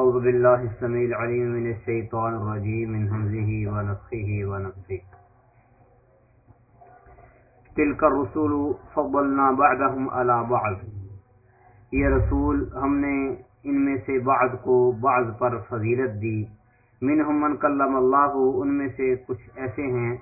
أعوذ بالله السميع العليم من الشيطان الرجيم من همزه ونفخه ونفخه. تلك الرسول فضلنا بعدهم على بعض. یہ رسول، ہم نے ان میں سے بعض کو بعض پر فضیلت دی. منہم من کلم اللہ، ان میں سے کچھ ایسے ہیں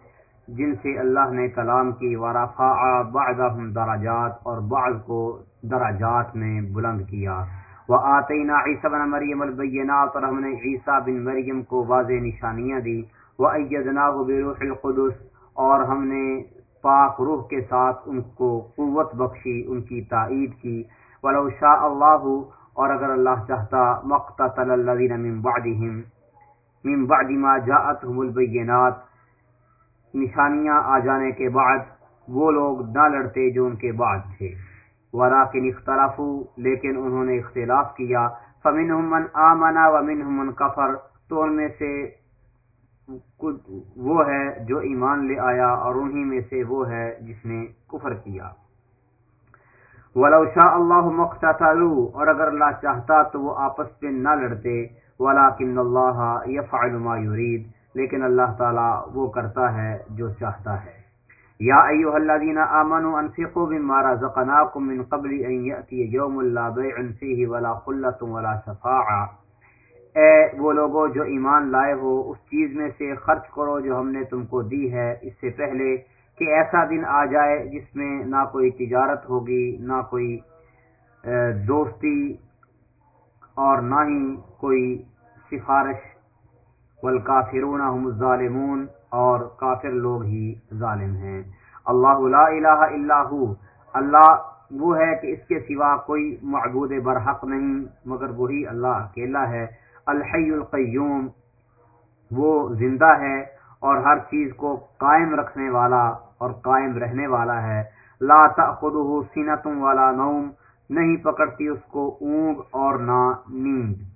جن سے اللہ نے کلام کی. ورفع بعضهم درجات، اور بعض کو درجات میں بلند کیا. وآتینا عیسی بن مریم البینات اور ہم نے عیسیٰ بن مریم کو واضح نشانیاں دی وَأَيَّدْنَاهُ بِرُوحِ الْقُدُسِ اور ہم نے پاک روح کے ساتھ ان کو قوت بخشی، ان کی تائید کی۔ وَلَوْ شَاءَ اللَّهُ اور اگر اللہ چاہتا، مقتتل الذین من بعدهم من بعد ما جاءتهم البینات۔ نشانیاں آ جانے کے بعد وہ لوگ نہ لڑتے جو ان کے بعد تھے۔ ولاکن اختلاف لیکن انہوں نے اختلاف کیا۔ فمن من آمنا ومن من کفر، تو ان میں سے وہ ہے جو ایمان لے آیا اور انہی میں سے وہ ہے جس نے کفر کیا۔ ولو شاء اللہ مقتتلوا اور اگر اللہ چاہتا تو وہ آپس میں نہ لڑتے۔ ولیکن اللہ یفعل ما یرید لیکن اللہ تعالی وہ کرتا ہے جو چاہتا ہے۔ یا ایوہ الذین آمنوا انفقوا مما رزقناکم من قبل ان یأتی یوم لا بیع فیہ ولا خلت ولا شفاعہ۔ اے وہ لوگوں جو ایمان لائے ہو، اس چیز میں سے خرچ کرو جو ہم نے تم کو دی ہے۔ اس سے پہلے کہ ایسا دن آ جائے جس میں نہ کوئی تجارت ہوگی، نہ کوئی دوستی اور نہ ہی کوئی سفارش۔ والکافرون هم الظالمون۔ اور کافر لوگ ہی ظالم ہیں۔ اللہ لا الہ الا ہو۔ اللہ وہ ہے کہ اس کے سوا کوئی معبود برحق نہیں، مگر وہی اللہ اکیلا ہے۔ الحی القیوم، وہ زندہ ہے اور ہر چیز کو قائم رکھنے والا اور قائم رہنے والا ہے۔ لا تأخذه سینتم والا نوم، نہیں پکڑتی اس کو اونگ اور نہ نیند۔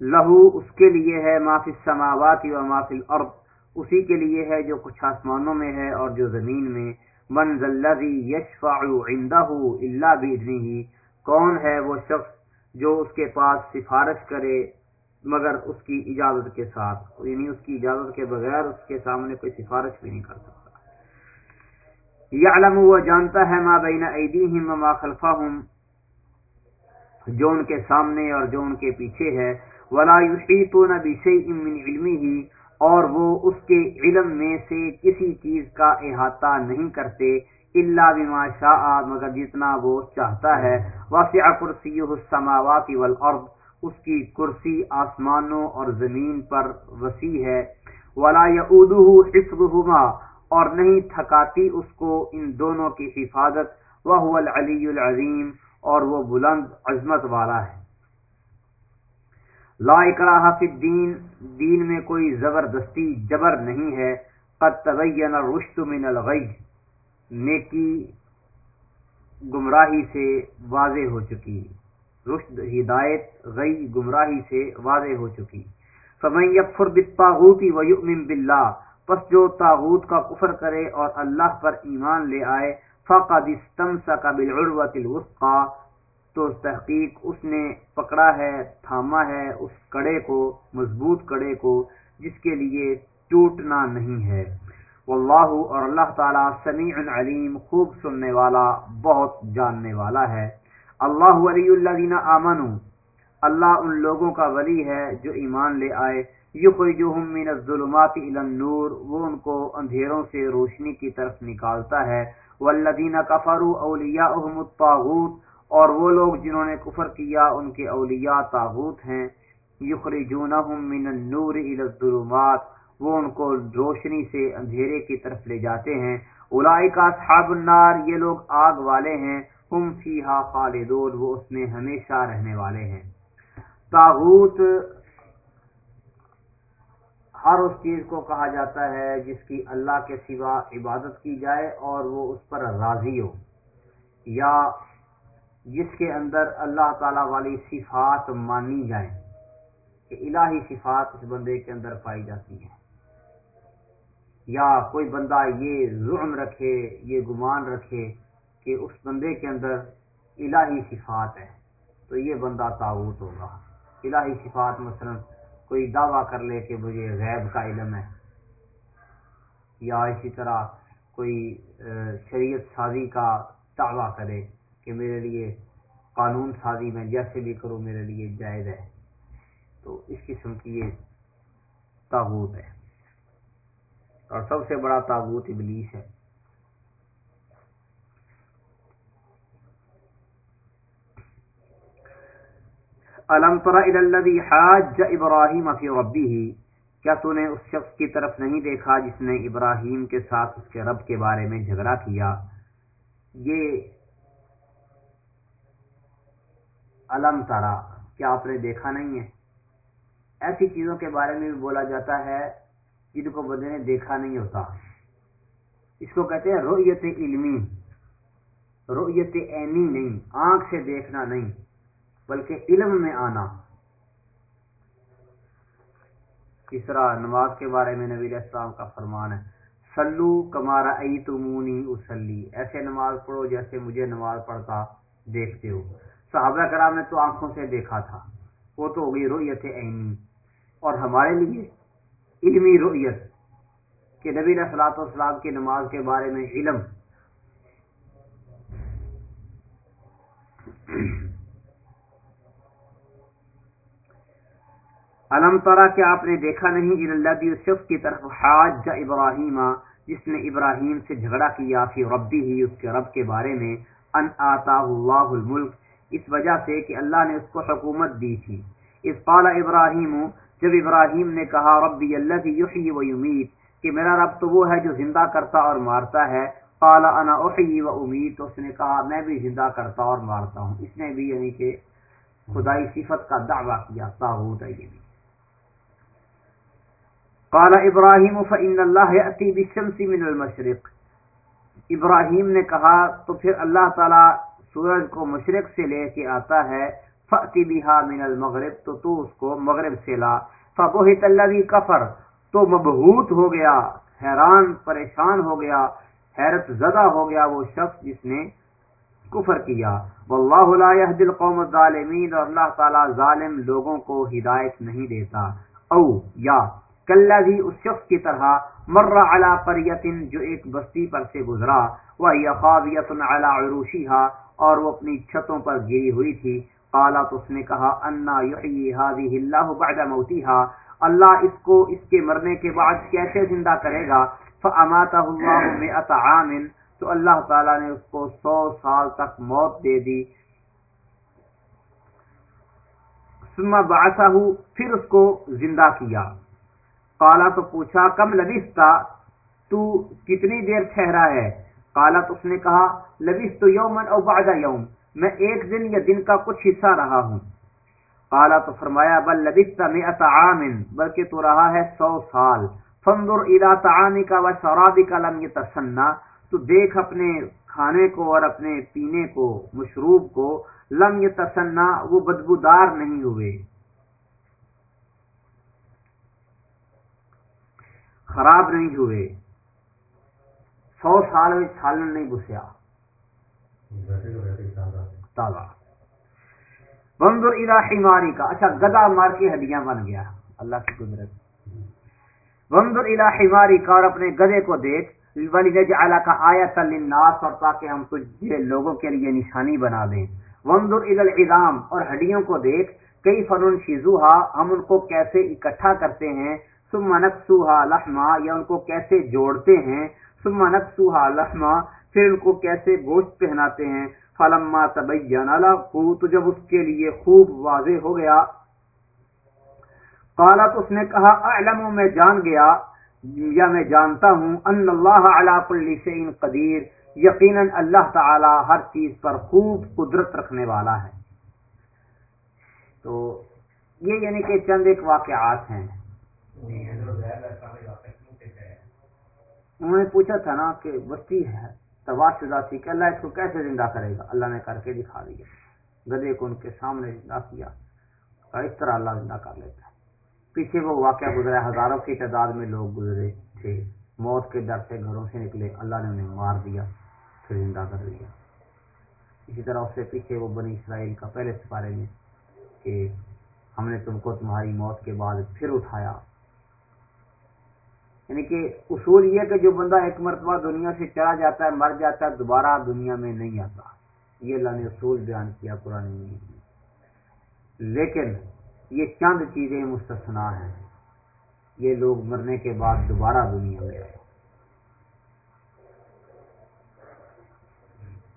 لہو اس کے لیے ہے معافی سماوات و معافی الارض، اسی کے لیے ہے جو کچھ آسمانوں میں ہے اور جو زمین میں۔ من ذلذی یشفع عندہ الا باذنہ کون ہے وہ شخص جو اس کے پاس سفارش کرے مگر اس کی اجازت کے ساتھ یعنی اس کی اجازت کے بغیر اس کے سامنے کوئی سفارش بھی نہیں کر سکتا۔ یعلم، وہ جانتا ہے ما بین ایدیہم وما خلفہم، جو ان کے سامنے اور جو ان کے پیچھے ہے۔ ولا يحيطون بشيء من علمه، اور وہ اس کے علم میں سے کسی چیز کا احاطہ نہیں کرتے، الا بما شاء، مگر جتنا وہ چاہتا ہے۔ واسع کرسیہ السماوات والارض، اس کی کرسی آسمانوں اور زمین پر وسیع ہے۔ ولا يؤوده حفظهما اور نہیں تھکاتی اس کو ان دونوں کی حفاظت۔ وهو العلی العظیم، اور وہ بلند عظمت والا ہے۔ لا اکراہ فی الدین، دین میں کوئی زبردستی جبر نہیں ہے، قد تبین الرشد من الغی، نیکی گمراہی سے واضح ہو چکی۔ رشد، ہدایت، غی گمراہی سے واضح ہو چکی۔ فمن یکفر بالطاغوت ویؤمن باللہ، پس جو تاغوت کا کفر کرے اور اللہ پر ایمان لے آئے، فقد استمسک بالعروۃ الوثقى۔ تو تحقیق اس نے پکڑا ہے، تھاما ہے اس کڑے کو، مضبوط کڑے کو، جس کے لیے ٹوٹنا نہیں ہے۔ واللہ اور اللہ تعالی سمیع علیم، خوب سننے والا، بہت جاننے والا ہے۔ اللہ ولی الذین آمنوا، اللہ ان لوگوں کا ولی ہے جو ایمان لے آئے۔ یخرجوہم من الظلمات الى النور، وہ ان کو اندھیروں سے روشنی کی طرف نکالتا ہے۔ والذین کفروا اولیاءهم الطاغوت اور وہ لوگ جنہوں نے کفر کیا، ان کے اولیاء تاغوت ہیں۔ یخرجونہم من النور الى الظلمات، وہ ان کو روشنی سے اندھیرے کی طرف لے جاتے ہیں۔ اولئک اصحاب النار، یہ لوگ آگ والے ہیں، ہم فیہا خالدون، وہ اس میں ہمیشہ رہنے والے ہیں۔ تاغوت ہر اس چیز کو کہا جاتا ہے جس کی اللہ کے سوا عبادت کی جائے اور وہ اس پر راضی ہو۔ یا جس کے اندر اللہ تعالی والی صفات مانی جائیں کہ الہی صفات اس بندے کے اندر پائی جاتی ہیں۔ یا کوئی بندہ یہ ظلم رکھے، یہ گمان رکھے کہ اس بندے کے اندر الہی صفات ہے تو یہ بندہ تاغوت ہوگا۔ الہی صفات مثلا کوئی دعویٰ کر لے کہ مجھے غیب کا علم ہے، یا اسی طرح کوئی شریعت سازی کا دعویٰ کرے۔ کہ میرے لیے قانون سازی میں جیسے بھی کروں میرے لیے جائز ہے۔ تو اس قسم کی یہ تاغوت ہے۔ اور سب سے بڑا تاغوت ابلیس ہے۔ الم الذي حاج ابراہیم فی ربه کیا تو نے اس شخص کی طرف نہیں دیکھا جس نے ابراہیم کے ساتھ اس کے رب کے بارے میں جھگڑا کیا؟ یہ علم ترا، کیا آپ نے دیکھا نہیں ہے؟ ایسی چیزوں کے بارے میں بھی بولا جاتا ہے، جن کو بندے نے دیکھا نہیں ہوتا۔ اس کو کہتے ہیں رویت علمی رویت عینی نہیں، آنکھ سے دیکھنا نہیں، بلکہ علم میں آنا۔ تیسرا نماز کے بارے میں نبی السلام کا فرمان ہے۔ سلو کمارا ای تمونی اسلی ایسے نماز پڑھو جیسے مجھے نماز پڑھتا دیکھتے ہو۔ صحابہ کرام نے تو آنکھوں سے دیکھا تھا۔ وہ تو ہوگی رویت عینی۔ اور ہمارے لیے علمی رویت کہ نبی صلاحت والسلام کی نماز کے بارے میں علم۔ علم ترا کہ آپ نے دیکھا نہیں اللہ یوسف کی طرف حاج ابراہیم، جس نے ابراہیم سے جھگڑا کیا فی ربی ہی اس کے رب کے بارے میں، ان آتا اللہ الملک اس وجہ سے کہ اللہ نے اس کو حکومت دی تھی۔ اس قال ابراہیم، جب ابراہیم نے کہا، ربی اللہ یحیی و یمیت کہ میرا رب تو وہ ہے جو زندہ کرتا اور مارتا ہے۔ قال، انا احیی و امید تو اس نے کہا، میں بھی زندہ کرتا اور مارتا ہوں اس نے بھی یعنی کہ خدائی صفت کا دعویٰ کیا تاغوت ہے یہ بھی۔ قال ابراہیم، فإن اللہ یأتی بالشمس من المشرق ابراہیم نے کہا، تو پھر اللہ تعالی سورج کو مشرق سے لے کے آتا ہے فأتی بها من المغرب، تو تو اس کو مغرب سے لا۔ فبہت الذی کفر، تو مبہوت ہو گیا، حیران، پریشان ہو گیا، حیرت زدہ ہو گیا وہ شخص جس نے کفر کیا۔ واللہ لا يهدي القوم الظالمین، اور اللہ تعالی ظالم لوگوں کو ہدایت نہیں دیتا۔ او یا کلہ بھی اس شخص کی طرح، مر علی قریتن جو ایک بستی پر سے گزرا۔ وہ خاویت علی عروشیہا اور وہ اپنی چھتوں پر گری ہوئی تھی۔ قالت، اس نے کہا، انا یحیی هذه اللہ بعد موتها اللہ اس کو اس کے مرنے کے بعد کیسے زندہ کرے گا؟ فاماته اللہ مئات عام۔ تو اللہ تعالی نے اس کو سو سال تک موت دے دی۔ ثم بعثه، پھر اس کو زندہ کیا۔ کالا تو پوچھا، کم لبستا تو کتنی دیر ٹھہرا ہے؟ کالا تو اس نے کہا لبس تو یومن او بعد یوم، میں ایک دن یا دن کا کچھ حصہ رہا ہوں۔ کالا تو فرمایا، بل لبستا میں عام، بلکہ تو رہا ہے سو سال۔ فنظر الى طعامك وشرابك لم يتسنى تو دیکھ اپنے کھانے کو اور اپنے پینے کو، مشروب کو، لم يتسنى وہ بدبودار نہیں ہوئے۔ خراب نہیں ہوئے۔ سو سال میں سالن نہیں گھسیا۔ گسیا تازہ۔ بندر علاقی ماری کا اچھا گدا مار کے ہڈیاں بن گیا۔ اللہ کی قدرت۔ بندر علاقی ماری کا اور اپنے گدے کو دیکھ۔ ولی نجعلہ کا آیا للناس اور تاکہ ہم تجھے لوگوں کے لیے نشانی بنا دیں۔ وندر عید العظام اور ہڈیوں کو دیکھ۔ کئی فنون شیزوہا ہم ان کو کیسے اکٹھا کرتے ہیں؟ ثم نقصوها لحما۔ یا ان کو کیسے جوڑتے ہیں؟ ثم نقصوها لحما۔ پھر ان کو کیسے گوشت پہناتے ہیں؟ فلما تبین له تو جب اس کے لیے خوب واضح ہو گیا۔ قالت اس نے کہا اعلم میں جان گیا یا میں جانتا ہوں ان اللہ علی کل شیء قدیر یقینا اللہ تعالی ہر چیز پر خوب قدرت رکھنے والا ہے۔ تو یہ یعنی کہ چند ایک واقعات ہیں۔ انہوں نے پوچھا تھا نا کہ بستی ہے۔ تباہ شدہ تھی کہ اللہ اس کو کیسے زندہ کرے گا؟ اللہ نے کر کے دکھا دیا گدے کو ان کے سامنے زندہ کیا اور اس طرح اللہ زندہ کر لیتا۔ ہے پیچھے وہ واقعہ گزرا۔ ہزاروں کی تعداد میں لوگ گزرے تھے۔ موت کے ڈر سے گھروں سے نکلے۔ اللہ نے انہیں مار دیا، پھر زندہ کر دیا۔ اسی طرح اس سے پیچھے وہ بنی اسرائیل کا پہلے سپارے میں کہ ہم نے تم کو تمہاری موت کے بعد پھر اٹھایا۔ یعنی کہ اصول یہ کہ جو بندہ ایک مرتبہ دنیا سے چلا جاتا ہے، مر جاتا ہے، دوبارہ دنیا میں نہیں آتا۔ یہ اللہ نے اصول بیان کیا قرآن میں۔ لیکن یہ چند چیزیں مستثنا ہیں۔ یہ لوگ مرنے کے بعد دوبارہ دنیا میں آئے۔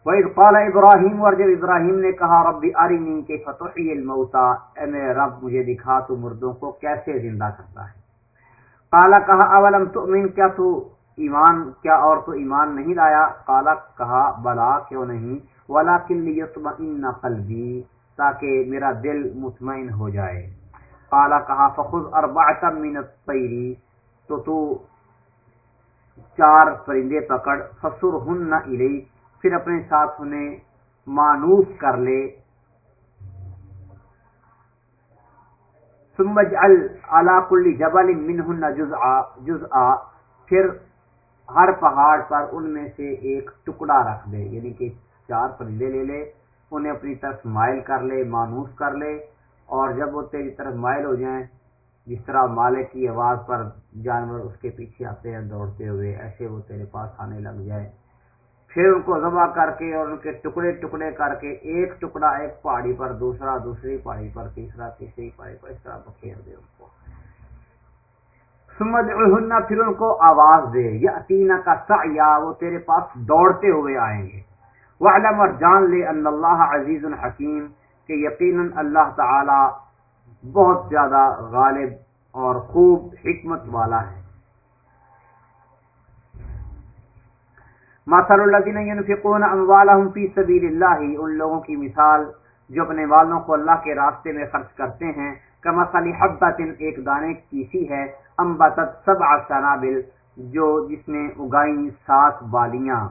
وَإِذْ قَالَ ابراہیم اور جب ابراہیم نے کہا، رب ارنی کے فتح الموتا اے میرے رب، مجھے دکھا تو مردوں کو کیسے زندہ کرتا ہے۔ کالا کہا، اولم تؤمن؟ کیا تو ایمان، کیا اور تو ایمان نہیں لایا؟ کالا کہا، بلا، کیوں نہیں؟ ولیکن لیطمئن قلبی، تاکہ میرا دل مطمئن ہو جائے۔ کالا کہا، فخذ اربعۃ من الطیر، تو تو چار پرندے پکڑ فسرهن الیک، پھر اپنے ساتھ انہیں مانوس کر لے۔ سمجھ کل جبل منہن جزء جزء پھر ہر پہاڑ پر ان میں سے ایک ٹکڑا رکھ دے یعنی کہ چار پرندے لے لے، انہیں اپنی طرف مائل کر لے، مانوس کر لے۔ اور جب وہ تیری طرف مائل ہو جائیں، جس طرح مالک کی آواز پر جانور اس کے پیچھے آتے ہیں دوڑتے ہوئے، ایسے وہ تیرے پاس آنے لگ جائے پھر ان کو ذبح کر کے اور ان کے ٹکڑے ٹکڑے کر کے ایک ٹکڑا ایک پہاڑی پر، دوسرا دوسری پہاڑی پر، تیسرا تیسری پہاڑی پر، اس طرح بکھیر دے ان کو۔ سمجھ پھر ان کو آواز دے یا تینا کا سا وہ تیرے پاس دوڑتے ہوئے آئیں گے۔ وہ علم اور جان لے ان اللہ عزیز الحکیم کہ یقیناً اللہ تعالی بہت زیادہ غالب اور خوب حکمت والا ہے۔ ماسر الدین ينفقون اموالهم في سبيل الله، ان لوگوں کی مثال جو اپنے والوں کو اللہ کے راستے میں خرچ کرتے ہیں کما صلی حبت ایک دانے کی سی ہے امبتت سبع سنابل، جو جس نے اگائیں سات بالیاں،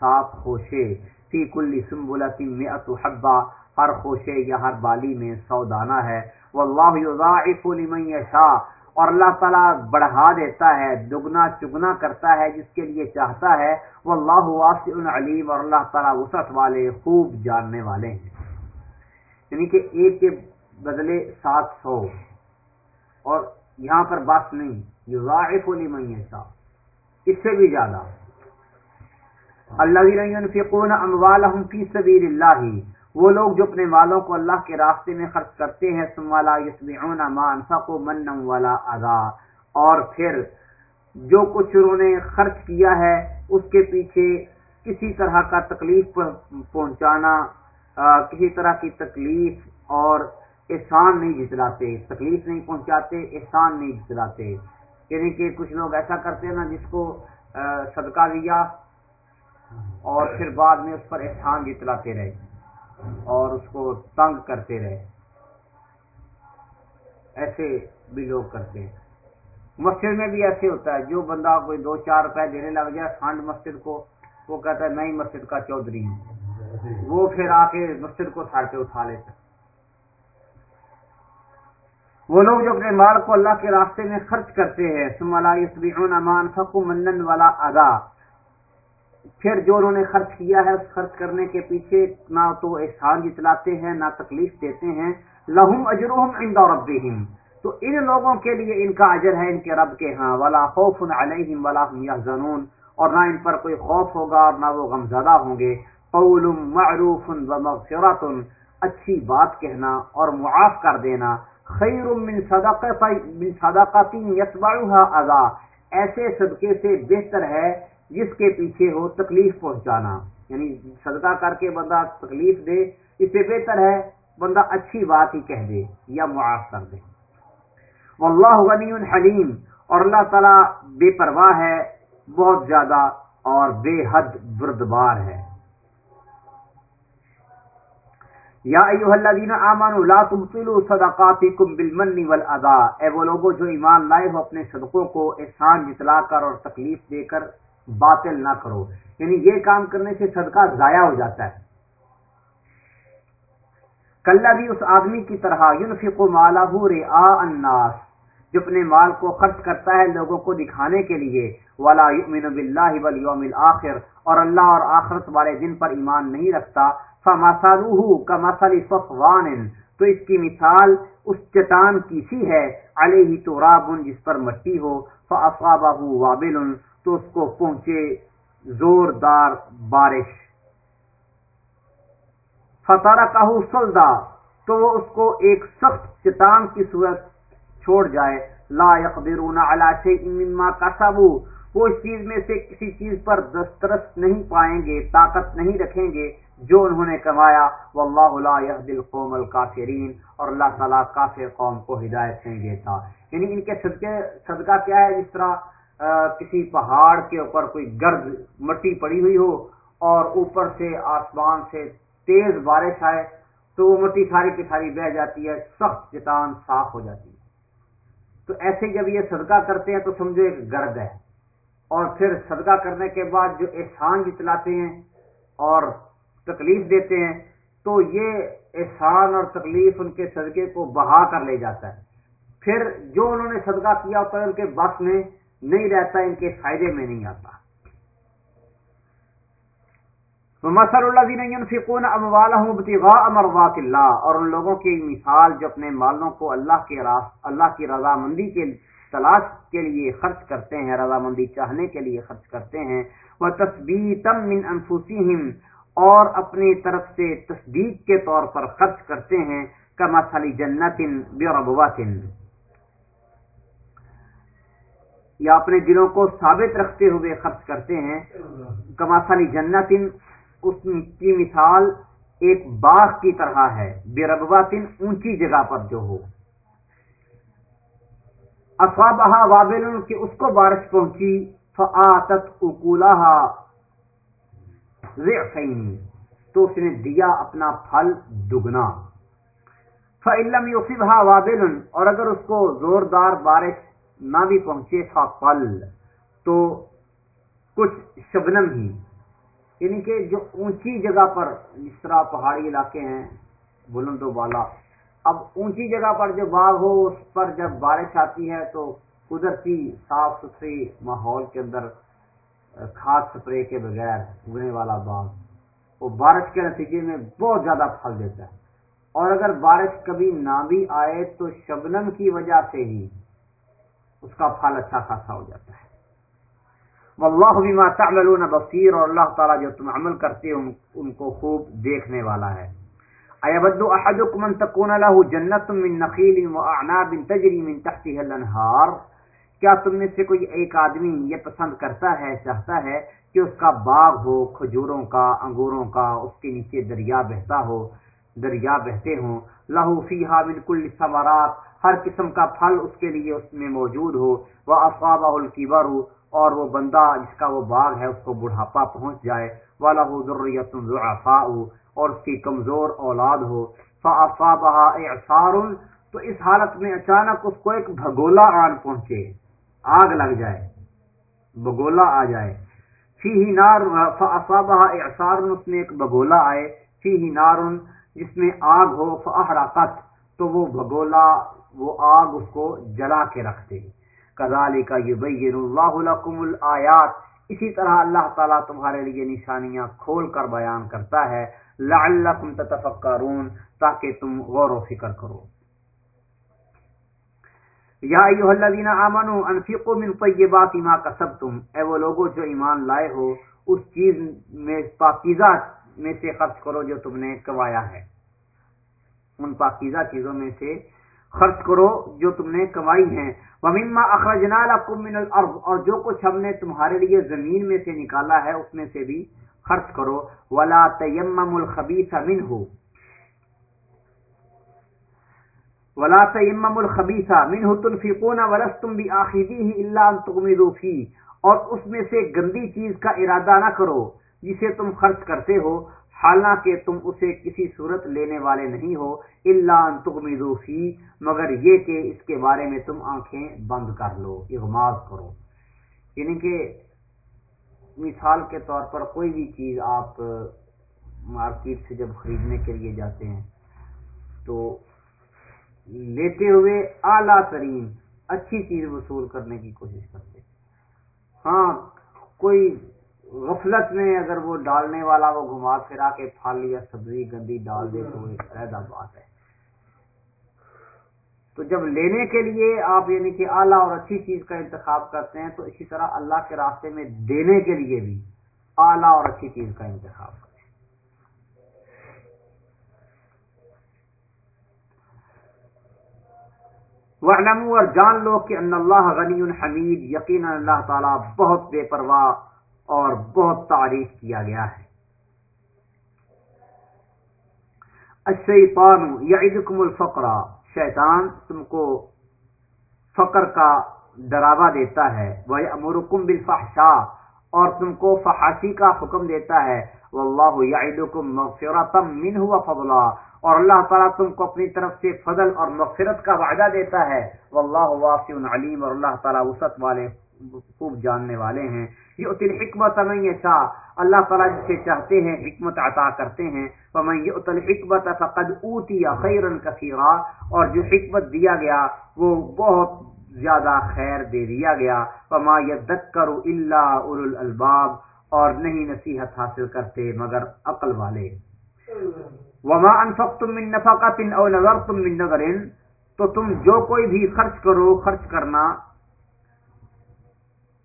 سات خوشے، فی کل سنبلت مئت حبہ، ہر خوشے یا ہر بالی میں سو دانہ ہے۔ واللہ یضاعف لمن یشاء اور اللہ تعالیٰ بڑھا دیتا ہے، دگنا چگنا کرتا ہے، جس کے لیے چاہتا ہے۔ وہ اللہ واسع علیم اور اللہ تعالیٰ وسعت والے، خوب جاننے والے ہیں۔ یعنی کہ ایک کے بدلے سات سو۔ اور یہاں پر بات نہیں یہ یضاعف لمن یشاء۔ اس سے بھی زیادہ۔ اللہ ينفقون اموالهم في سبيل الله وہ لوگ جو اپنے والوں کو اللہ کے راستے میں خرچ کرتے ہیں سمالا یسمعون ما انفقوا منن ولا اذا۔ اور پھر جو کچھ انہوں نے خرچ کیا ہے، اس کے پیچھے کسی طرح کا تکلیف پہنچانا کسی طرح کی تکلیف اور احسان نہیں جتلاتے تکلیف نہیں پہنچاتے، احسان نہیں جتلاتے یعنی کہ کچھ لوگ ایسا کرتے ہیں نا، جس کو صدقہ دیا اور پھر بعد میں اس پر احسان جتلاتے رہے۔ اور اس کو تنگ کرتے رہے۔ ایسے بھی لوگ کرتے ہیں۔ مسجد میں بھی ایسے ہوتا ہے، جو بندہ کوئی دو چار روپے دینے لگ جائے فنڈ مسجد کو، وہ کہتا ہے میں ہی مسجد کا چودھری ہوں۔ وہ پھر آ کے مسجد کو سر پہ اٹھا لیتا وہ لوگ جو اپنے مال کو اللہ کے راستے میں خرچ کرتے ہیں سم اللہ امان فکو منن والا ادا پھر جو انہوں نے خرچ کیا ہے اس خرچ کرنے کے پیچھے نہ تو احسان جتلاتے ہیں، نہ تکلیف دیتے ہیں۔ لہم اجرحم عند ربهم تو ان لوگوں کے لیے ان کا اجر ہے، ان کے رب کے ہاں۔ ولا خوف علیہم ولا هم يحزنون اور نہ ان پر کوئی خوف ہوگا اور نہ وہ غمزدہ ہوں گے۔ قول معروف ومغفرۃ اچھی بات کہنا اور معاف کر دینا۔ خیر من صدقہ من صدقۃ يتبعها اذى ایسے صدقے سے بہتر ہے جس کے پیچھے ہو تکلیف پہنچانا یعنی صدقہ کر کے بندہ تکلیف دے، اس سے بہتر ہے بندہ اچھی بات ہی کہہ دے یا معاف کر دے۔ واللہ غنی حلیم، اور اللہ تعالی بے پرواہ ہے، بہت زیادہ اور بے حد بردبار ہے۔ یا ایوہ الذین آمنوا، لا تبطلوا صدقاتکم بالمن والاذا اے وہ لوگوں جو ایمان لائے ہو اپنے صدقوں کو، احسان جتلا کر اور تکلیف دے کر باطل نہ کرو۔ یعنی یہ کام کرنے سے صدقہ ضائع ہو جاتا ہے۔ کل بھی اس آدمی کی طرح یونفق مالہ رعاء الناس، جو اپنے مال کو خرچ کرتا ہے لوگوں کو دکھانے کے لیے۔ ولا یؤمن باللہ والیوم الاخر اور اللہ اور آخرت والے دن پر ایمان نہیں رکھتا۔ فمثلوه كمثل صفوان۔ تو اس کی مثال اس چٹان کی سی ہے۔ علیہ تراب جس پر مٹی ہو۔ فاصابہ وابل۔ تو اس کو پہنچے زوردار بارش۔ فتح سلدا تو وہ اس کو ایک سخت چٹان کی صورت چھوڑ جائے۔ لا يقدرون على شيء مما كسبوا۔ وہ اس چیز میں سے کسی چیز پر دسترس نہیں پائیں گے، طاقت نہیں رکھیں گے جو انہوں نے کمایا واللہ لا يهدي القوم الكافرين۔ اور اللہ تعالی کافر قوم کو ہدایت نہیں دیتا۔ یعنی ان کے صدقے صدقہ کیا ہے؟ جس طرح کسی پہاڑ کے اوپر کوئی گرد مٹی پڑی ہوئی ہو اور اوپر سے آسمان سے تیز بارش آئے تو وہ مٹی ساری کی ساری بہ جاتی ہے، سخت چٹان صاف ہو جاتی ہے۔ تو ایسے جب یہ صدقہ کرتے ہیں تو سمجھو ایک گرد ہے۔ اور پھر صدقہ کرنے کے بعد جو احسان جتلاتے ہیں اور تکلیف دیتے ہیں تو یہ احسان اور تکلیف ان کے صدقے کو بہا کر لے جاتا ہے۔ پھر جو انہوں نے صدقہ کیا ہوتا ہے ان کے بس میں نہیں رہتا، ان کے فائدے میں نہیں آتا۔ مسل اللہ فکون مرضات اللہ اور ان لوگوں کی مثال جو اپنے مالوں کو اللہ کے راس، اللہ کی رضامندی کے تلاش کے لیے خرچ کرتے ہیں، رضامندی چاہنے کے لیے خرچ کرتے ہیں۔ وہ تصبیتم من انفسہم اور اپنی طرف سے تصدیق کے طور پر خرچ کرتے ہیں۔ کما سلی جنت یا اپنے دلوں کو ثابت رکھتے ہوئے خرچ کرتے ہیں، کما سلی جنت اس کی مثال ایک باغ کی طرح ہے، بے ربواتن اونچی جگہ پر جو ہو۔ افوابہ وابل کہ اس کو بارش پہنچی، فآتت اکولہ تو اس نے دیا اپنا پھل دگنا۔ فعلم یوسفہ وابل اور اگر اس کو زوردار بارش نہ بھی پہنچے فل تو کچھ شبنم ہی۔ یعنی کہ جو اونچی جگہ پر جس طرح پہاڑی علاقے ہیں، بلند و بالا۔ اب اونچی جگہ پر جو باغ ہو، اس پر جب بارش آتی ہے، تو قدرتی صاف ستھری ماحول کے اندر کھاد سپرے کے بغیر اگنے والا باغ۔ وہ بارش کے نتیجے میں بہت زیادہ پھل دیتا ہے۔ اور اگر بارش کبھی نہ بھی آئے، تو شبنم کی وجہ سے ہی اس کا پھل اچھا خاصا ہو جاتا ہے۔ واللہ بما تعملون بصیر، اور اللہ تعالیٰ جو تم عمل کرتے ہو، ان کو خوب دیکھنے والا ہے۔ ایبد احدکم ان تکون له جنت من نخیل و اعناب تجری من تحتها الانہار۔ کیا تم میں سے کوئی ایک آدمی یہ پسند کرتا ہے، چاہتا ہے کہ اس کا باغ ہو، کھجوروں کا، انگوروں کا، اس کے نیچے دریا بہتا ہو، دریا بہتے ہوں؟ لہو فیحا بالکل ثمرات۔ ہر قسم کا پھل اس کے لیے اس میں موجود ہو، وہ افواب القیبر اور وہ بندہ جس کا وہ باغ ہے، اس کو بڑھاپا پہنچ جائے۔ وہ لہو ضروریت اور اس کی کمزور اولاد ہو۔ فافا اعصار، تو اس حالت میں اچانک اس کو ایک بھگولا آن پہنچے۔ آگ لگ جائے بگولا آ جائے۔ فی ہی نار اعصار، اس میں ایک بگولا آئے۔ فی ہی نار، جس میں آگ ہو فاحرقت تو وہ بگولا وہ آگ اس کو جلا کے رکھتے کزالی کا یبین اللہ لکم الآیات۔ اسی طرح اللہ تعالیٰ تمہارے لیے نشانیاں کھول کر بیان کرتا ہے۔ لعلکم تتفکرون، تاکہ تم غور و فکر کرو۔ یا ایوہ الذین آمنوا انفقوا من طیبات ما کسبتم۔ اے وہ لوگوں جو ایمان لائے ہو، اس چیز میں پاکیزہ میں سے خرچ کرو جو تم نے کمایا ہے۔ ان پاکیزہ چیزوں میں سے خرچ کرو جو تم نے کمائی ہیں۔ وَمِمَّا أَخْرَجْنَا لَكُم مِّنَ الْأَرْضِ، اور جو کچھ ہم نے تمہارے لیے زمین میں سے نکالا ہے، اس میں سے بھی خرچ کرو۔ وَلَا تَيَمَّمُ الْخَبِيثَ مِنْهُ۔ ولا تیمم الخبیثہ منہ تنفقون ولستم بآخذیہ الا ان تغمضوا فی اور اس میں سے گندی چیز کا ارادہ نہ کرو جسے تم خرچ کرتے ہو۔ حالانکہ تم اسے کسی صورت لینے والے نہیں ہو، الا ان فی مگر یہ کہ اس کے بارے میں تم آنکھیں بند کر لو، اغماض کرو۔ یعنی کہ مثال کے طور پر کوئی بھی چیز آپ مارکیٹ سے جب خریدنے کے لیے جاتے ہیں، تو لیتے ہوئے اعلیٰ ترین اچھی چیز وصول کرنے کی کوشش کرتے ہاں کوئی غفلت میں اگر وہ ڈالنے والا وہ گھما پھرا کے پھل یا سبزی گندی ڈال دے تو ایک علیحدہ بات ہے۔ تو جب لینے کے لیے آپ یعنی کہ اعلیٰ اور اچھی چیز کا انتخاب کرتے ہیں تو اسی طرح اللہ کے راستے میں دینے کے لیے بھی اعلیٰ اور اچھی چیز کا انتخاب کریں وَعْلَمُوا اور جان لو کہ ان اللہ غنی الحمید یقین اللہ تعالیٰ بہت بے پرواہ اور بہت تعریف کیا گیا ہے۔ الشیطان یعدکم الفقر۔ شیطان تم کو فقر کا ڈراوا دیتا ہے۔ وہ امرکم بالفحشاء۔ اور تم کو فحاشی کا حکم دیتا ہے۔ واللہ یعدکم مغفرتا منہ وفضلا۔ اور اللہ تعالیٰ تم کو اپنی طرف سے فضل اور مغفرت کا وعدہ دیتا ہے۔ واللہ واسع علیم اور اللہ تعالیٰ وسط والے خوب جاننے والے ہیں۔ یہ اتل حکمت میں یہ شاہ اللہ تعالیٰ جسے چاہتے ہیں حکمت عطا کرتے ہیں۔ فمن یؤتل حکمت فقد اوتی خیرا کثیرا۔ اور جو حکمت دیا گیا، وہ بہت زیادہ خیر دے دیا گیا۔ فما یذکر الا اولو الالباب۔ اور نہیں نصیحت حاصل کرتے مگر عقل والے۔ وما انفقتم من نفقت او نظرتم من نظر تو تم جو کوئی بھی خرچ کرو، خرچ کرنا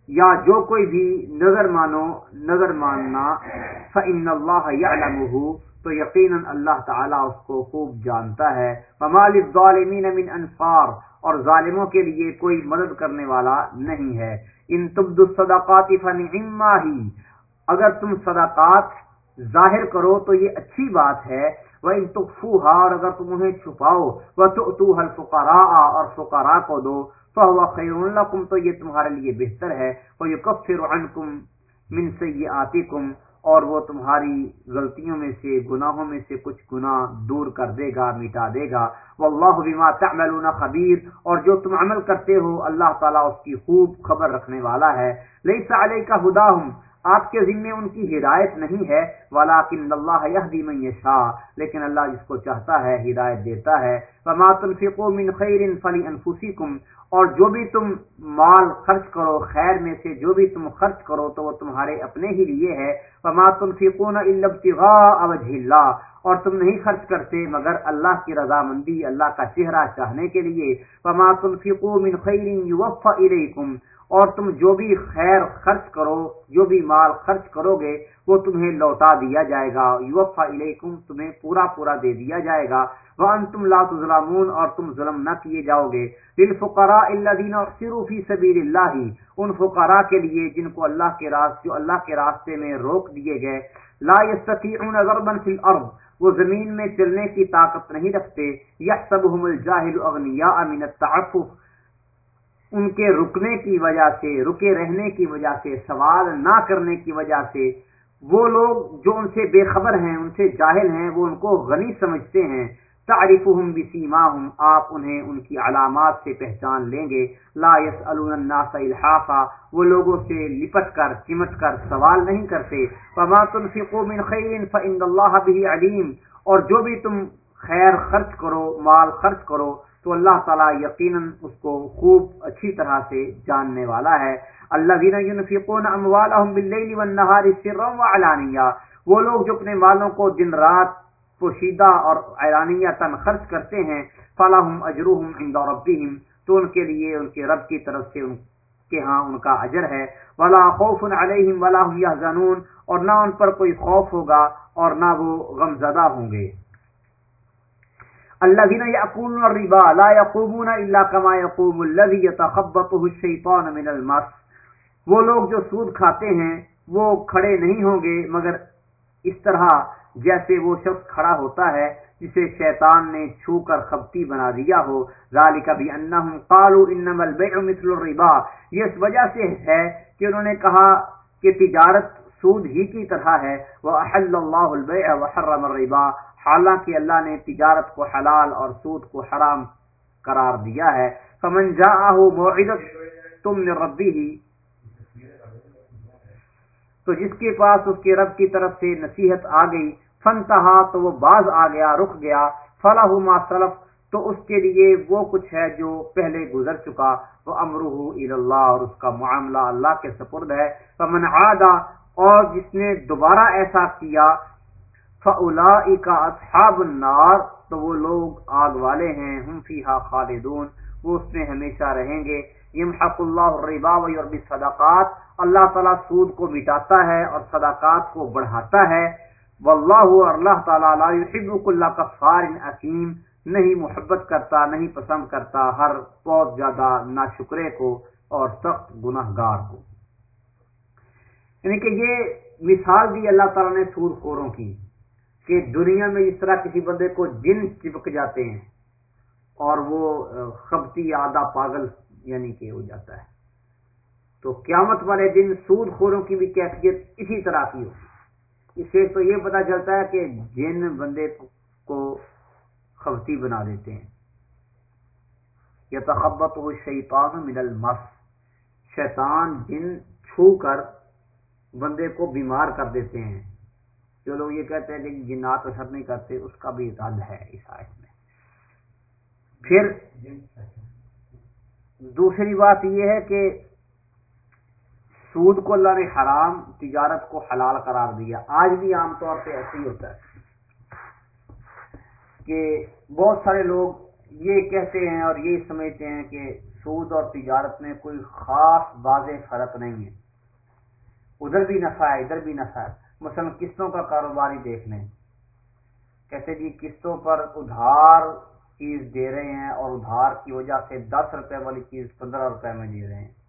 یا جو کوئی بھی نظر مانو، نظر ماننا، فإن اللہ یعلمہ تو یقینا اللہ تعالی اس کو خوب جانتا ہے۔ فمال الظالمین من انصار اور ظالموں کے لیے کوئی مدد کرنے والا نہیں ہے۔ ان تبد الصدقات فنعما ہی اگر تم صدقات ظاہر کرو تو یہ اچھی بات ہے۔ وہ ان تخفوها، اور اگر تم انہیں چھپاؤ وہ تو الفقراء، اور فقراء کو دو۔ فهو خیر لكم، تو یہ تمہارے لیے بہتر ہے۔ وہ یکفر عنکم من سیئاتکم اور وہ تمہاری غلطیوں میں سے، گناہوں میں سے کچھ گناہ دور کر دے گا، مٹا دے گا۔ واللہ بما تعملون خبیر اور جو تم عمل کرتے ہو، اللہ تعالیٰ اس کی خوب خبر رکھنے والا ہے۔ لیس علیک ہداہم آپ کے ذمے ان کی ہدایت نہیں ہے۔ ولاکن اللہ یہدی من یشاء لیکن اللہ جس کو چاہتا ہے، ہدایت دیتا ہے۔ وما تنفقوا من خیر فلانفسکم اور جو بھی تم مال خرچ کرو، خیر میں سے جو بھی تم خرچ کرو تو وہ تمہارے اپنے ہی لیے ہے۔ وما تنفقون الا ابتغاء وجه اللہ اور تم نہیں خرچ کرتے مگر اللہ کی رضامندی، اللہ کا چہرہ چاہنے کے لیے۔ وما تنفقوا من خیر يوفى الیکم اور تم جو بھی خیر خرچ کرو، جو بھی مال خرچ کرو گے، وہ تمہیں لوٹا دیا جائے گا۔ یوفا علیکم تمہیں پورا پورا دے دیا جائے گا۔ وانتم لا تظلمون تظلمون اور تم ظلم نہ کیے جاؤ گے۔ للفقراء الذين احصروا في سبيل الله ان فقراء کے لیے جن کو اللہ کے راستے جو اللہ کے راستے میں روک دیے گئے۔ لا يستطيعون ضربا في الارض، وہ زمین میں چلنے کی طاقت نہیں رکھتے۔ يحسبهم الجاهل اغنياء من التعفف، ان کے رکنے کی وجہ سے، رکے رہنے کی وجہ سے، سوال نہ کرنے کی وجہ سے۔ وہ لوگ جو ان سے بے خبر ہیں، ان سے جاہل ہیں، وہ ان کو غنی سمجھتے ہیں۔ تعریف ہوں آپ انہیں ان کی علامات سے پہچان لیں گے۔ لا یس الناس الحافا، وہ لوگوں سے لپٹ کر، چمٹ کر سوال نہیں کرتے۔ فما تنفقوا من خیر فإن اللہ به علیم۔ اور جو بھی تم خیر خرچ کرو، مال خرچ کرو، تو اللہ تعالیٰ یقیناً اس کو خوب اچھی طرح سے جاننے والا ہے۔ اللہ دینا ينفقون اموالهم بالليل والنهار سرا وعلانيا وہ لوگ جو اپنے مالوں کو دن رات پوشیدہ اور اعلانیہ تن خرچ کرتے ہیں فلاحم اجروہم عند ربهم۔ تو ان کے لیے ان کے رب کی طرف سے ان کے ہاں ان کا اجر ہے۔ ولا خوف علیہم ولا هم يحزنون۔ اور نہ ان پر کوئی خوف ہوگا اور نہ وہ غم زدہ ہوں گے۔ الذين يأكلون الربا لا يقومون إلا كما يقوم الذي يتخبطه الشيطان من المس وہ لوگ جو سود کھاتے ہیں، وہ کھڑے نہیں ہوں گے، مگر اس طرح جیسے وہ شخص کھڑا ہوتا ہے جسے شیطان نے چھو کر خبتی بنا دیا ہو۔ ذالک بانہم قالوا انما البيع مثل الربا۔ یہ اس وجہ سے ہے کہ انہوں نے کہا کہ تجارت سود ہی کی طرح ہے۔ واحل الله البيع وحرم الربا۔ حالانکہ اللہ نے تجارت کو حلال اور سود کو حرام قرار دیا ہے۔ فمن جاءه موعظه تم نے ربی ہی تو جس کے پاس اس کے رب کی طرف سے نصیحت آ گئی فنتہا تو وہ باز آ گیا رک گیا۔ فلاح ما سلف، تو اس کے لیے وہ کچھ ہے جو پہلے گزر چکا۔ وہ امرح اللہ اور اس کا معاملہ اللہ کے سپرد ہے۔ فمن عادا اور جس نے دوبارہ ایسا کیا فلا کا اصحاب النار، تو وہ لوگ آگ والے ہیں، ہم فیحا خالدون۔ وہ اس میں ہمیشہ رہیں گے۔ یمحق اللہ الربا اور صداقات اللہ تعالیٰ سود کو مٹاتا ہے اور صداقات کو بڑھاتا ہے۔ واللہ اللہ تعالیٰ يحب كل كفار حکیم نہیں محبت کرتا، نہیں پسند کرتا ہر بہت زیادہ ناشکرے کو اور سخت گناہ گار کو۔ یعنی کہ یہ مثال دی اللہ تعالیٰ نے سور خوروں کی کہ دنیا میں اس طرح کسی بندے کو جن چپک جاتے ہیں اور وہ خبتی، آدھا پاگل یعنی کہ ہو جاتا ہے۔ تو قیامت والے دن سود خوروں کی بھی کیفیت اسی طرح کی ہوگی۔ اس سے تو یہ پتا چلتا ہے کہ جن بندے کو خبتی بنا دیتے ہیں۔ یا تخبت ہو شیطان من المس۔ شیطان جن چھو کر بندے کو بیمار کر دیتے ہیں۔ جو لوگ یہ کہتے ہیں کہ جنات اثر نہیں کرتے اس کا بھی رد ہے اس آیت میں۔ پھر دوسری بات یہ ہے کہ سود کو اللہ نے حرام، تجارت کو حلال قرار دیا۔ آج بھی عام طور پہ ایسے ہی ہوتا ہے کہ بہت سارے لوگ یہ کہتے ہیں اور یہ سمجھتے ہیں کہ سود اور تجارت میں کوئی خاص واضح فرق نہیں ہے۔ ادھر بھی نفع ہے، ادھر بھی نفع ہے۔ مثلا قسطوں کا کاروبار ہی دیکھ لیں۔ کہتے جی قسطوں پر ادھار چیز دے رہے ہیں اور ادھار کی وجہ سے دس روپے والی چیز پندرہ روپے میں دے رہے ہیں۔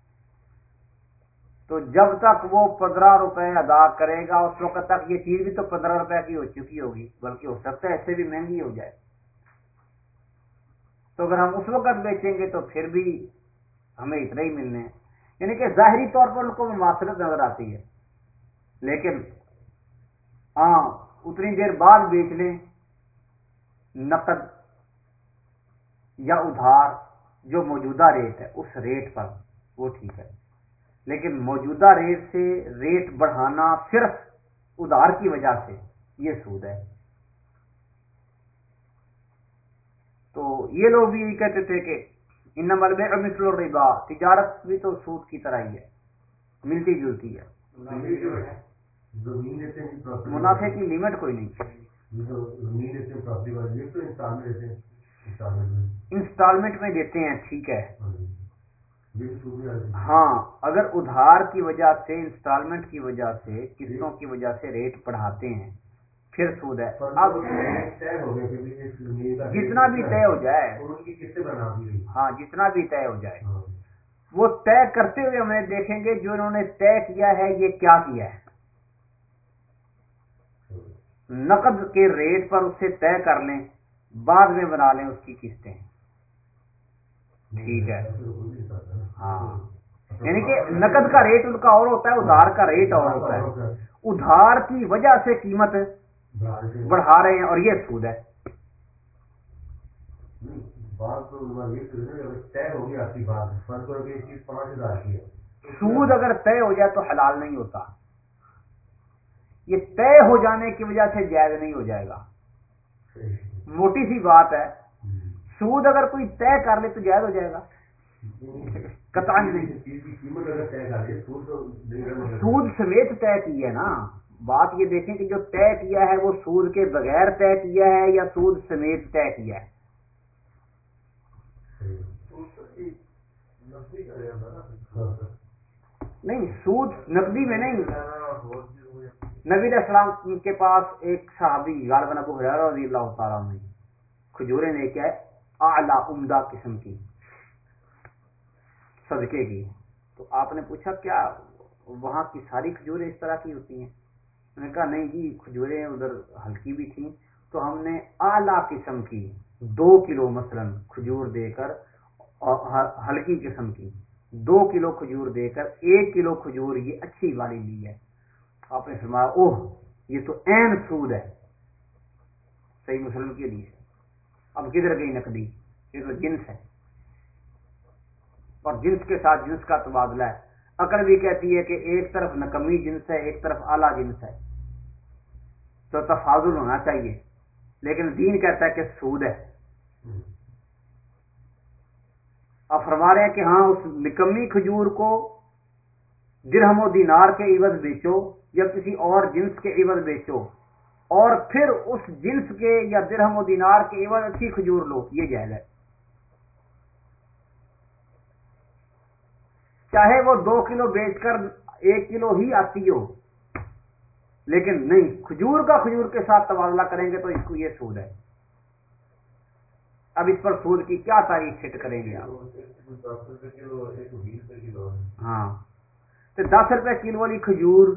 تو جب تک وہ پندرہ روپے ادا کرے گا، اس وقت تک یہ چیز بھی تو پندرہ روپے کی ہو چکی ہوگی، بلکہ ہو سکتا ہے ایسے بھی مہنگی ہو جائے۔ تو اگر ہم اس وقت بیچیں گے تو پھر بھی ہمیں اتنا ہی ملنے ہیں یعنی کہ ظاہری طور پر ان کو مماثلت نظر آتی ہے۔ لیکن ہاں اتنی دیر بعد بیچ لیں، نقد یا ادھار جو موجودہ ریٹ ہے، اس ریٹ پر وہ ٹھیک ہے۔ لیکن موجودہ ریٹ سے ریٹ بڑھانا صرف ادھار کی وجہ سے یہ سود ہے۔ تو یہ لوگ بھی یہی کہتے تھے کہ ان ملبے کا مثل الربا تجارت بھی تو سود کی طرح ہی ہے ملتی جلتی ہے۔ منافع کی لمٹ کوئی نہیں۔ انسٹالمنٹ میں دیتے ہیں ٹھیک ہے۔ ہاں اگر ادھار کی وجہ سے انسٹالمنٹ کی وجہ سے قسطوں کی وجہ سے ریٹ بڑھاتے ہیں پھر سود ہے۔ اب جتنا بھی طے ہو جائے۔ ہاں جتنا بھی طے ہو جائے۔ ہاں۔ وہ طے کرتے ہوئے ہمیں دیکھیں گے جو انہوں نے طے کیا ہے یہ کیا کیا ہے۔ نقد کے ریٹ پر اسے طے کر لیں بعد میں بنا لیں اس کی قسطیں۔ ٹھیک ہے۔ ہاں۔ یعنی کہ نقد کا ریٹ ان کا اور ہوتا ہے، ادھار کا ریٹ اور ہوتا ہے۔ ادھار کی وجہ سے قیمت بڑھا رہے ہیں اور یہ سود ہے۔ سود اگر طے ہو جائے تو حلال نہیں ہوتا۔ یہ طے ہو جانے کی وجہ سے جائز نہیں ہو جائے گا۔ موٹی سی بات ہے سود اگر کوئی طے کر لے تو جائز ہو جائے گا۔ نہیں۔ سود سمیت طے کی ہے نا۔ بات یہ دیکھیں کہ جو طے کیا ہے وہ سود کے بغیر طے کیا ہے یا سود سمیت طے کیا ہے؟ نہیں سود نقدی میں نہیں۔ نبی السلام کے پاس ایک صحابی غالباً ابو رضی اللہ تعالیٰ نے کھجورے نے کیا ہے اعلی عمدہ قسم کی صدقے کی۔ تو آپ نے پوچھا کیا وہاں کی ساری کھجوریں اس طرح کی ہوتی ہیں؟ نے کہا نہیں جی کھجوریں ادھر ہلکی بھی تھیں۔ تو ہم نے اعلی قسم کی دو کلو مثلا کھجور دے کر ہلکی قسم کی دو کلو کھجور دے کر، ایک کلو کھجور یہ اچھی والی لی ہے۔ آپ نے فرمایا، اوہ، یہ تو این سود ہے۔ صحیح مسلم کے لیے۔ اب کدھر گئی نقدی، یہ تو جنس ہے۔ اور جنس کے ساتھ جنس کا تبادلہ ہے۔ عقل بھی کہتی ہے کہ ایک طرف نکمی جنس ہے، ایک طرف اعلیٰ جنس ہے۔ تو تفاضل ہونا چاہیے۔ لیکن دین کہتا ہے کہ سود ہے۔ اب فرما رہے ہیں کہ ہاں اس نکمی کھجور کو درہم و دینار کے عوض بیچو یا کسی اور جنس کے عوض بیچو۔ اور پھر اس جنس کے یا درہم و دینار کے عوض اچھی کھجور لو، یہ جائز ہے۔ چاہے وہ دو کلو بیچ کر ایک کلو ہی آتی ہو، لیکن نہیں، کھجور کا کھجور کے ساتھ تبادلہ کریں گے تو اس کو یہ سود ہے۔ اب اس پر سود کی کیا تاریخ فٹ کریں گے آپ؟ ہاں۔ تو دس روپے کلو والی کھجور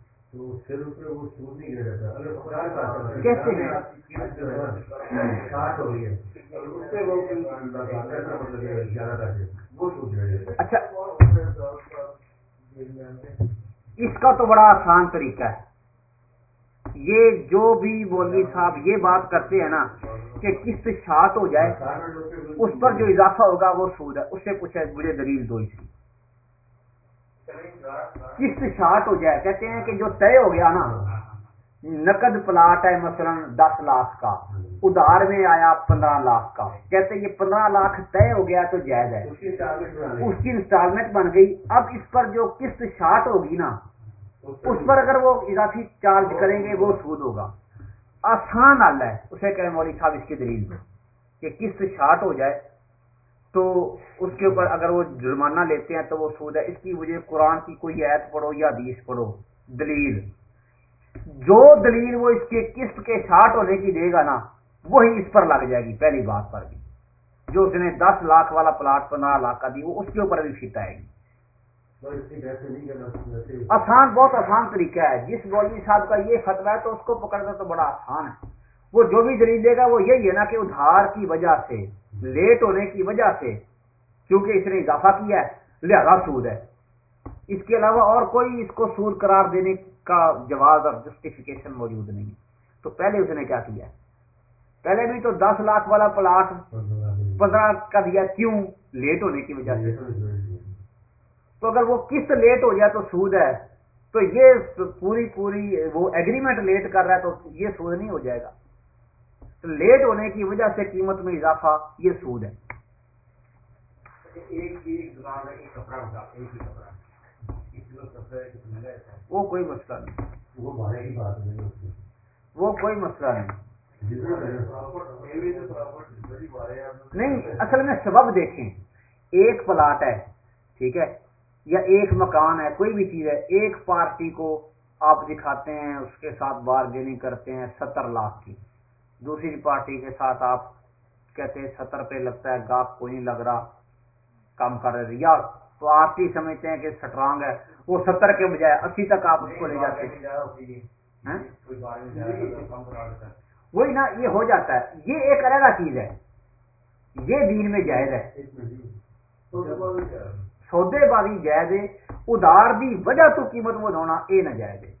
وکے وہ کے تے ایک کلو کھجور لو بھی روپے کلو والی وہ ہے اچھا۔ اس کا تو بڑا آسان طریقہ ہے۔ یہ جو بھی مولوی صاحب یہ بات کرتے ہیں نا کہ قسط شاٹ ہو جائے اس پر جو اضافہ ہوگا وہ سود ہے۔ اس سے پوچھا مجھے دلیل دو اس کی۔ قسط شاٹ ہو جائے کہتے ہیں کہ جو طے ہو گیا نا نقد پلاٹ ہے مثلا دس لاکھ کا ادھار میں آیا پندرہ لاکھ کا کہتے یہ پندرہ لاکھ طے ہو گیا تو جائز ہے۔ اس کی انسٹالمنٹ بن گئی۔ اب اس پر جو قسط شارٹ ہوگی نا اس پر اگر وہ اضافی چارج کریں گے وہ سود ہوگا۔ آسان حل ہے اسے کہ مولوی صاحب اس کی دلیل میں کہ قسط شارٹ ہو جائے۔ تو اس کے اوپر اگر وہ جرمانہ لیتے ہیں تو وہ سود ہے اس کی وجہ قرآن کی کوئی ایت پڑھو یا حدیث پڑھو۔ دلیل۔ جو دلیل وہ اس کے قسط کے شارٹ ہونے کی دے گا نا وہی اس پر لگ جائے گی پہلی بات پر بھی۔ جو اس نے دس لاکھ والا پلاٹ پندرہ لاکھ کا دی وہ اس کے اوپر بھی فٹ آئے گی آسان بہت آسان طریقہ ہے۔ جس مولوی صاحب کا یہ فتوا ہے تو اس کو پکڑنا تو بڑا آسان ہے۔ وہ جو بھی دلیل دے گا وہ یہی ہے نا کہ ادھار کی وجہ سے لیٹ ہونے کی وجہ سے کیونکہ اس نے اضافہ کیا ہے، لہذا سود ہے۔ اس کے علاوہ اور کوئی اس کو سود قرار دینے کا جواز اور جسٹیفیکیشن موجود نہیں۔ تو پہلے اس نے کیا کیا؟ پہلے بھی تو دس لاکھ والا پلاٹ پندرہ کا دیا، کیوں؟ لیٹ ہونے کی وجہ سے۔ تو اگر وہ قسط لیٹ ہو جائے تو سود ہے۔ تو یہ پوری پوری وہ ایگریمنٹ لیٹ کر رہا ہے تو یہ سود نہیں ہو جائے گا۔ لیٹ ہونے کی وجہ سے قیمت میں اضافہ یہ سود ہے۔ وہ کوئی مسئلہ نہیں۔ وہ کوئی مسئلہ نہیں۔ نہیں اصل میں سبب دیکھیں۔ ایک پلاٹ ہے ٹھیک ہے یا ایک مکان ہے کوئی بھی چیز ہے ایک پارٹی کو آپ دکھاتے ہیں اس کے ساتھ بارگیننگ کرتے ہیں ستر لاکھ کی۔ دوسری پارٹی کے ساتھ آپ کہتے ہیں ستر پہ لگتا ہے گاپ کوئی نہیں لگ رہا، کام کر رہے یا تو آپ ہی سمجھتے ہیں کہ سٹرانگ ہے۔ وہ ستر کے بجائے اسی تک آپ اس کو لے جاتے ہیں۔ ہاں؟ وہی نا، یہ ہو جاتا ہے۔ یہ ایک علیحدہ چیز ہے۔ یہ دین میں جائز ہے۔ سودے بازی جائز ہے۔ ادار دی وجہ تو قیمت وہ ہونا یہ نہ جائز ہے۔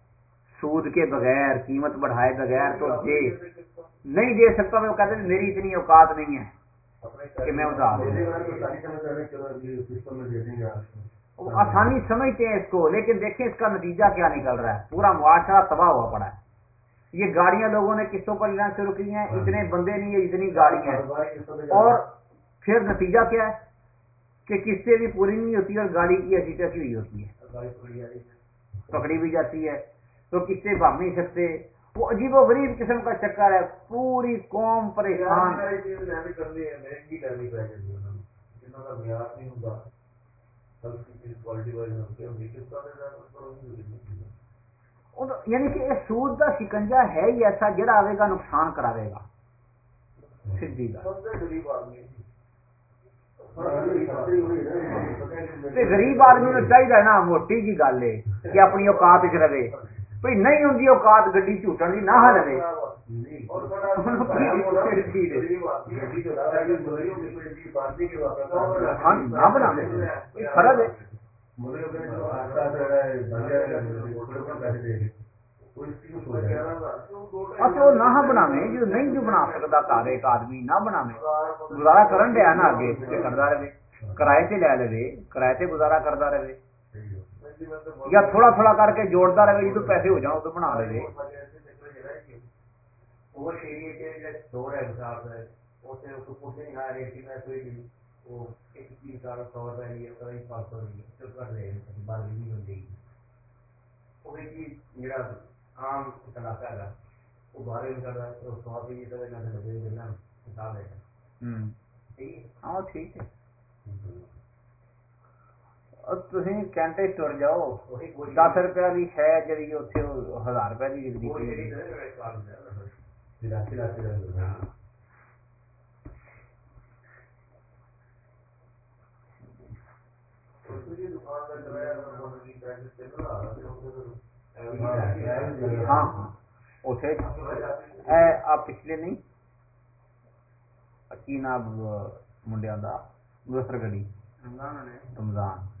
سود کے بغیر، قیمت بڑھائے بغیر تو دے. نہیں دے سکتا میں وہ کہتے ہیں میری اتنی اوقات نہیں ہے کہ میں ادھار آسانی سمجھتے ہیں اس کو، لیکن دیکھیں اس کا نتیجہ کیا نکل رہا ہے؟ پورا معاشرہ تباہ ہوا پڑا ہے. یہ گاڑیاں لوگوں نے قسطوں پر لینا شروع کی ہیں، اتنے بندے نہیں ہیں، اتنی گاڑیاں اور پھر نتیجہ کیا ہے؟ کہ قسطیں بھی پوری نہیں ہوتی اور گاڑی کی ایسی تیسی ہوئی ہوتی ہے. پکڑی بھی جاتی ہے. تو قسطیں بھر نہیں سکتے۔ وہ عجیب و غریب قسم کا چکر ہے پوری قوم پریشان یعنی کہ یہ سود کا شکنجا ہے ہی ایسا جڑا آئے گا نقصان کراوے گا۔ سیدھی غریب آدمی نو چاہیے نا موٹی جی گل ہے کہ اپنی اوقات چ رہے۔ بھائی نہیں ہوں اوقات گڈی جھوٹن کی نہ رہے نہ بنا فرض ہے۔ اچھا وہ نہ بنا جو نہیں جو بنا سکتا گھر ایک آدمی نہ بنا گزارا کرن دیا نا اگے کرتا رہے کرائے سے لے لے کرائے سے گزارا کرتا رہے۔ یا تھوڑا تھوڑا کر کے جوڑتا رہے جدو پیسے ہو جان تو بنا لے روپئے عام علاقہ ہے وہ باہر نہیں کر رہا تو سو روپئے کی طرح لگے دینا حساب ہے۔ ہاں ٹھیک ہے۔ کینٹے تر جاؤ دس روپیہ بھی ہے جی اتنے ہزار روپے کی جلدی ہاں ہاں پچھلے نہیں کی نام منڈیا کا دوسر گڑی رمضان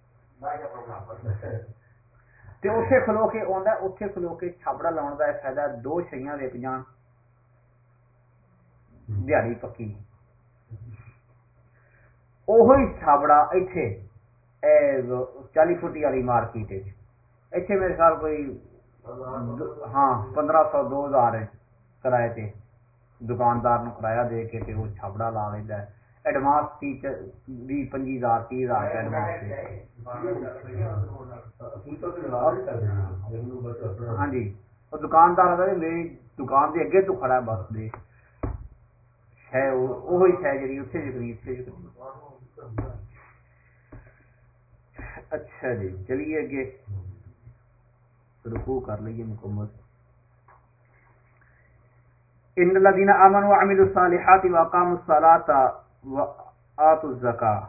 ایڈوانس اتے کھلو کے آدھا اتے کھلو کے چھابڑا لاؤن کا فائدہ دو شہیاں وک جان دیہڑی پکی وہ چھابڑا اتے چالی فٹی والی مارکیٹ اتنے میرے خیال کوئی ہاں پندرہ سو دو ہزار کرائے تے دکاندار نو کرایہ دے کے تے وہ چھابڑا لا لینا ایڈوانس تی بھی پنجی ہزار تی ہزار ایڈوانس ہاں جی۔ وہ دکاندار میری دکان دے اگے تو کھڑا ہے بس دے۔ ہے وہی جی اتنے جکنی اتنے جکنی اچھا جی چلیے اگے۔ کر لیے مکمل۔ ان الذين امنوا وعملوا الصالحات واقاموا الصلاه واتوا الزكاه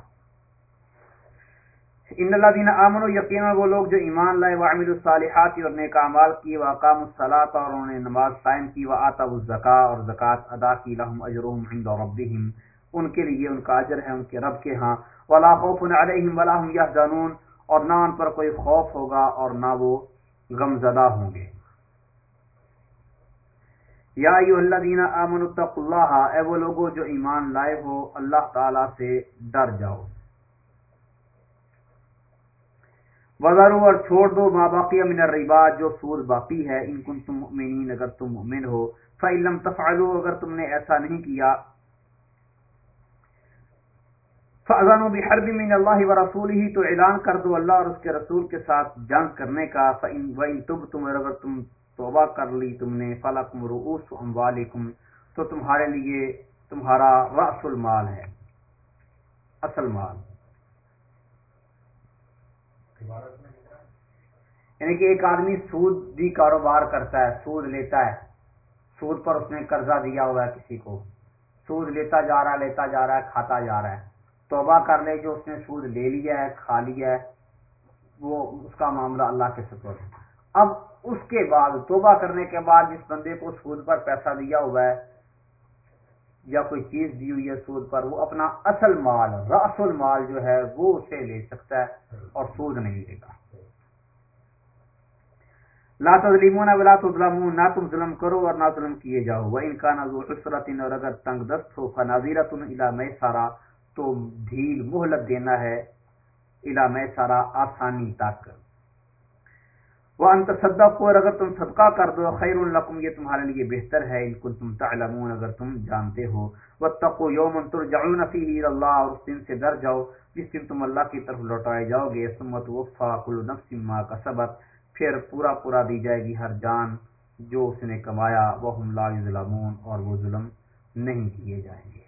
ان الذين امنوا یقینا وہ لوگ جو ایمان لائے و وعملوا الصالحات اور نیک اعمال کیے، واقاموا الصلاه اور انہوں نے نماز قائم کی و واتوا الزکاه اور زکات ادا کی، لهم اجرهم عند ربهم۔ ان کے لیے ان کا اجر ہے، ان کے رب کے ہاں۔ ولا خوف علیہم ولا هم يحزنون اور نہ ان پر کوئی خوف ہوگا اور نہ وہ غم زدہ ہوں گے۔ یا اللہ دینا امن اللہ، اے وہ لوگوں جو ایمان لائے ہو، اللہ تعالی سے ڈر جاؤ۔ وزارو اور چھوڑ دو ماں باقی من الربا، جو سود باقی ہے۔ ان کن تم مؤمنین، اگر تم مؤمن ہو فعلم تفعلو اگر تم نے ایسا نہیں کیا۔ فضان و بحرب من اللہ تو اعلان کر دو اللہ اور اس کے رسول کے ساتھ جنگ کرنے کا۔ فَإِن تب تم اگر تم توبہ کر لی تم نے فلکم رؤوس اموالکم تو تمہارے لیے تمہارا رأس المال ہے اصل مال۔ یعنی کہ ایک آدمی سود بھی کاروبار کرتا ہے سود لیتا ہے۔ سود پر اس نے قرضہ دیا ہوا ہے کسی کو۔ سود لیتا جا رہا ہے لیتا جا رہا ہے کھاتا جا رہا ہے۔ توبہ کر لے جو اس نے سود لے لیا ہے کھا لیا ہے وہ اس کا معاملہ اللہ کے سپر اب اس کے بعد توبہ کرنے کے بعد جس بندے کو سود پر پیسہ دیا ہوا ہے یا کوئی چیز دی ہوئی ہے سود پر، وہ اپنا اصل مال رس المال جو ہے وہ اسے لے سکتا ہے اور سود نہیں لے گا۔ لا تظلیمون ولا تظلمون، نہ تم ظلم کرو اور نہ ظلم کیے جاؤ۔ وہ ان کا نظر عسرت اور اگر تنگ دست ہو فنازیرت الى میں سارا تو ڈھیل مہلت دینا ہے۔ الا میں سارا آسانی تک وہ انتصدا کو اور اگر تم صدقہ کر دو خیر القم یہ تمہارے لیے بہتر ہے۔ ان کو تم تعلمون، اگر تم جانتے ہو۔ وہ تقو یوم ترجعون فیہ اللہ اور اس دن سے ڈر جاؤ، جس دن تم اللہ کی طرف لوٹائے جاؤ گے۔ سمت وفا کل نفس ما کا سبت پھر پورا پورا دی جائے گی ہر جان جو اس نے کمایا۔ وہ ہم لا ظلمون اور وہ ظلم نہیں کیے جائیں گے۔